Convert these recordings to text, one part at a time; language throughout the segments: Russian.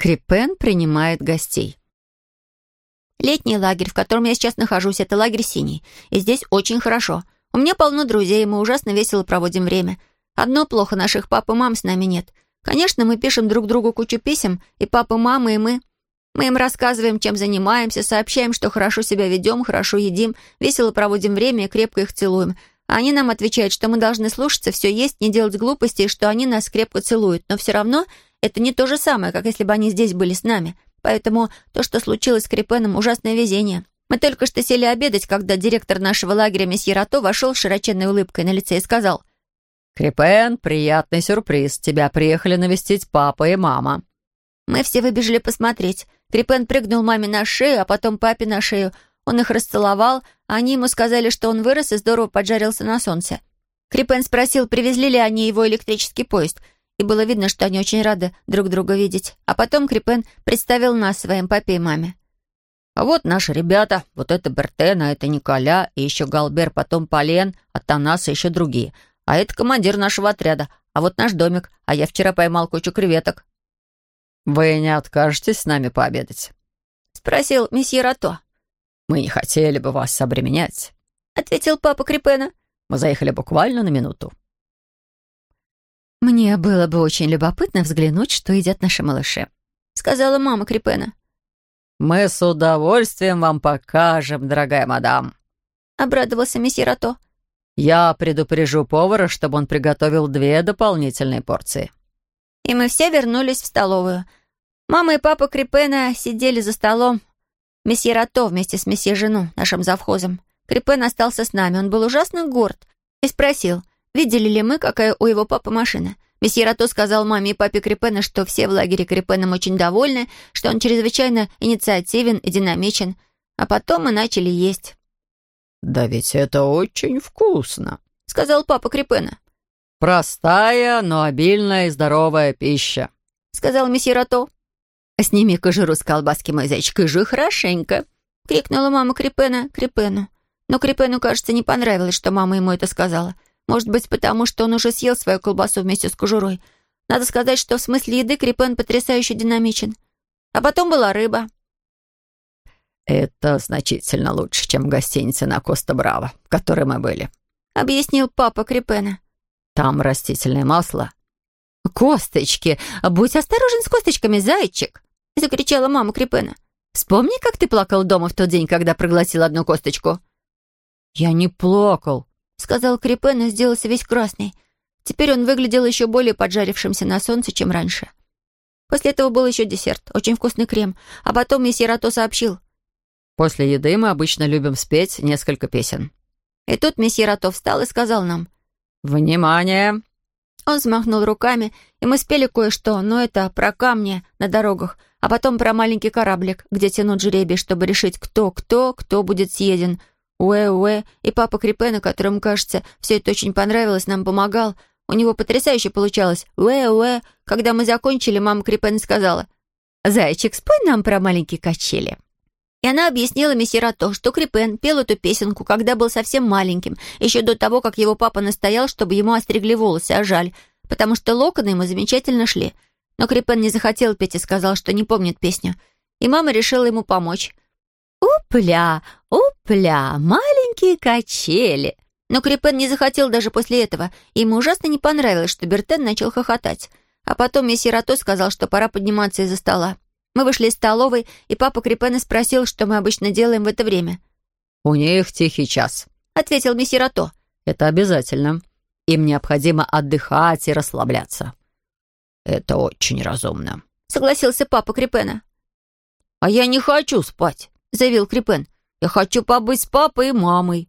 Крипен принимает гостей. Летний лагерь, в котором я сейчас нахожусь, это лагерь «Синий». И здесь очень хорошо. У меня полно друзей, мы ужасно весело проводим время. Одно плохо, наших пап и мам с нами нет. Конечно, мы пишем друг другу кучу писем, и папа, мама, и мы. Мы им рассказываем, чем занимаемся, сообщаем, что хорошо себя ведем, хорошо едим, весело проводим время и крепко их целуем. А они нам отвечают, что мы должны слушаться, все есть, не делать глупостей, что они нас крепко целуют. Но все равно это не то же самое, как если бы они здесь были с нами. Поэтому то, что случилось с Крепеном, ужасное везение. Мы только что сели обедать, когда директор нашего лагеря месье Рато вошел с широченной улыбкой на лице и сказал, «Крепен, приятный сюрприз. Тебя приехали навестить папа и мама». Мы все выбежали посмотреть. Крепен прыгнул маме на шею, а потом папе на шею. Он их расцеловал, а они ему сказали, что он вырос и здорово поджарился на солнце. Крепен спросил, привезли ли они его электрический поезд — и было видно, что они очень рады друг друга видеть. А потом Крипен представил нас своим папе и маме. «А вот наши ребята, вот это Бертен, а это Николя, и еще Галбер, потом Полен, Атанас и еще другие. А это командир нашего отряда, а вот наш домик, а я вчера поймал кучу креветок». «Вы не откажетесь с нами пообедать?» — спросил месье Рато. «Мы не хотели бы вас обременять», — ответил папа Крипена. «Мы заехали буквально на минуту». «Мне было бы очень любопытно взглянуть, что едят наши малыши», — сказала мама Крипена. «Мы с удовольствием вам покажем, дорогая мадам», — обрадовался месье Рато. «Я предупрежу повара, чтобы он приготовил две дополнительные порции». И мы все вернулись в столовую. Мама и папа Крипена сидели за столом. Месье Рато вместе с месье Жену, нашим завхозом. Крипен остался с нами. Он был ужасно горд и спросил, Видели ли мы, какая у его папы машина? Месье Рато сказал маме и папе Крепена, что все в лагере Крепеном очень довольны, что он чрезвычайно инициативен и динамичен. А потом мы начали есть. «Да ведь это очень вкусно», — сказал папа Крепена. «Простая, но обильная и здоровая пища», — сказал месье Рато. «Сними кожуру с колбаски, мой зайчик, и жуй хорошенько», — крикнула мама Крепена Крепену. Но Крепену, кажется, не понравилось, что мама ему это сказала — может быть, потому что он уже съел свою колбасу вместе с кожурой. Надо сказать, что в смысле еды Крипен потрясающе динамичен. А потом была рыба. «Это значительно лучше, чем в гостинице на Коста-Браво, в которой мы были», — объяснил папа Крипена. «Там растительное масло». «Косточки! Будь осторожен с косточками, зайчик!» — закричала мама Крипена. «Вспомни, как ты плакал дома в тот день, когда проглотил одну косточку». «Я не плакал», сказал Крепен и сделался весь красный. Теперь он выглядел еще более поджарившимся на солнце, чем раньше. После этого был еще десерт, очень вкусный крем. А потом месье Рато сообщил. «После еды мы обычно любим спеть несколько песен». И тут месье Рато встал и сказал нам. «Внимание!» Он взмахнул руками, и мы спели кое-что, но это про камни на дорогах, а потом про маленький кораблик, где тянут жребий, чтобы решить, кто, кто, кто будет съеден, Уэ-уэ, и папа Крипена, которому, кажется, все это очень понравилось, нам помогал. У него потрясающе получалось. Уэ-уэ. Когда мы закончили, мама Крипена сказала, «Зайчик, спой нам про маленькие качели». И она объяснила месье Рато, что Крипен пел эту песенку, когда был совсем маленьким, еще до того, как его папа настоял, чтобы ему остригли волосы, а жаль, потому что локоны ему замечательно шли. Но Крипен не захотел петь и сказал, что не помнит песню. И мама решила ему помочь. «Упля, упля, маленькие качели!» Но Крепен не захотел даже после этого, ему ужасно не понравилось, что Бертен начал хохотать. А потом месье Рато сказал, что пора подниматься из-за стола. Мы вышли из столовой, и папа Крепена спросил, что мы обычно делаем в это время. «У них тихий час», — ответил месье Рато. «Это обязательно. Им необходимо отдыхать и расслабляться». «Это очень разумно», — согласился папа Крепена. «А я не хочу спать», — заявил Крипен. «Я хочу побыть с папой и мамой».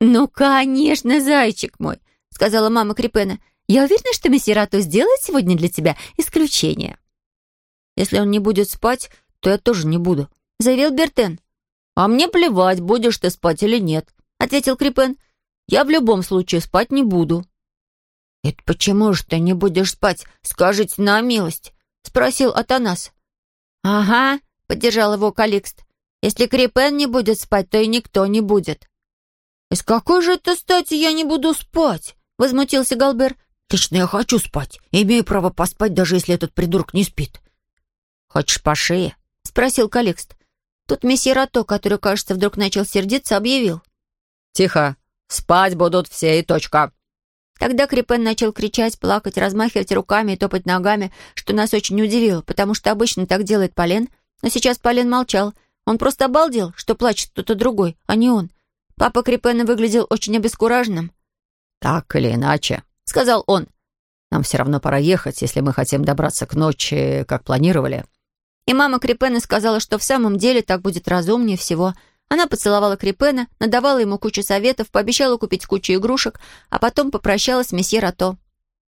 «Ну, конечно, зайчик мой», — сказала мама Крипена. «Я уверена, что месье Рато сделает сегодня для тебя исключение». «Если он не будет спать, то я тоже не буду», — заявил Бертен. «А мне плевать, будешь ты спать или нет», — ответил Крипен. «Я в любом случае спать не буду». «Это почему же ты не будешь спать? Скажите на милость», — спросил Атанас. «Ага», — поддержал его Каликст. Если Крипен не будет спать, то и никто не будет». «Из какой же это стати я не буду спать?» — возмутился Галбер. «Лично я хочу спать. Имею право поспать, даже если этот придурок не спит». Хочешь по шее?» — спросил Каликст. Тут месье Рато, который, кажется, вдруг начал сердиться, объявил. «Тихо! Спать будут все и точка!» Тогда Крипен начал кричать, плакать, размахивать руками и топать ногами, что нас очень удивило, потому что обычно так делает Полен, но сейчас Полен молчал. Он просто обалдел, что плачет кто-то другой, а не он. Папа Крипена выглядел очень обескураженным. «Так или иначе», — сказал он, — «нам все равно пора ехать, если мы хотим добраться к ночи, как планировали». И мама Крипена сказала, что в самом деле так будет разумнее всего — она поцеловала Крипена, надавала ему кучу советов, пообещала купить кучу игрушек, а потом попрощалась с месье Рато.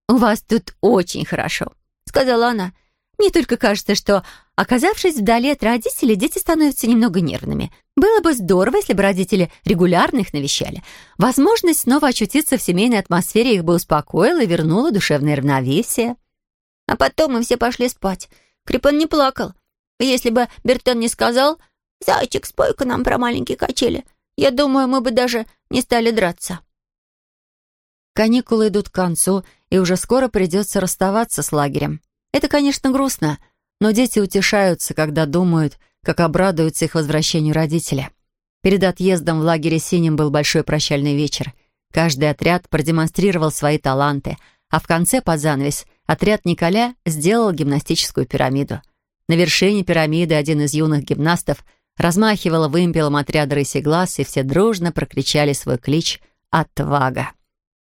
«У вас тут очень хорошо», — сказала она. «Мне только кажется, что, оказавшись вдали от родителей, дети становятся немного нервными. Было бы здорово, если бы родители регулярно их навещали. Возможность снова очутиться в семейной атмосфере их бы успокоила и вернула душевное равновесие». А потом мы все пошли спать. Крипен не плакал. Если бы Бертен не сказал, «Зайчик, спой-ка нам про маленькие качели. Я думаю, мы бы даже не стали драться». Каникулы идут к концу, и уже скоро придется расставаться с лагерем. Это, конечно, грустно, но дети утешаются, когда думают, как обрадуются их возвращению родители. Перед отъездом в лагере «Синим» был большой прощальный вечер. Каждый отряд продемонстрировал свои таланты, а в конце, под занавес, отряд Николя сделал гимнастическую пирамиду. На вершине пирамиды один из юных гимнастов – размахивала вымпелом отряда рысеглаз, и все дружно прокричали свой клич «Отвага!».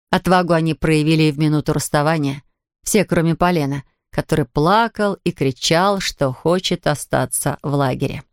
Отвагу они проявили и в минуту расставания. Все, кроме Полена, который плакал и кричал, что хочет остаться в лагере.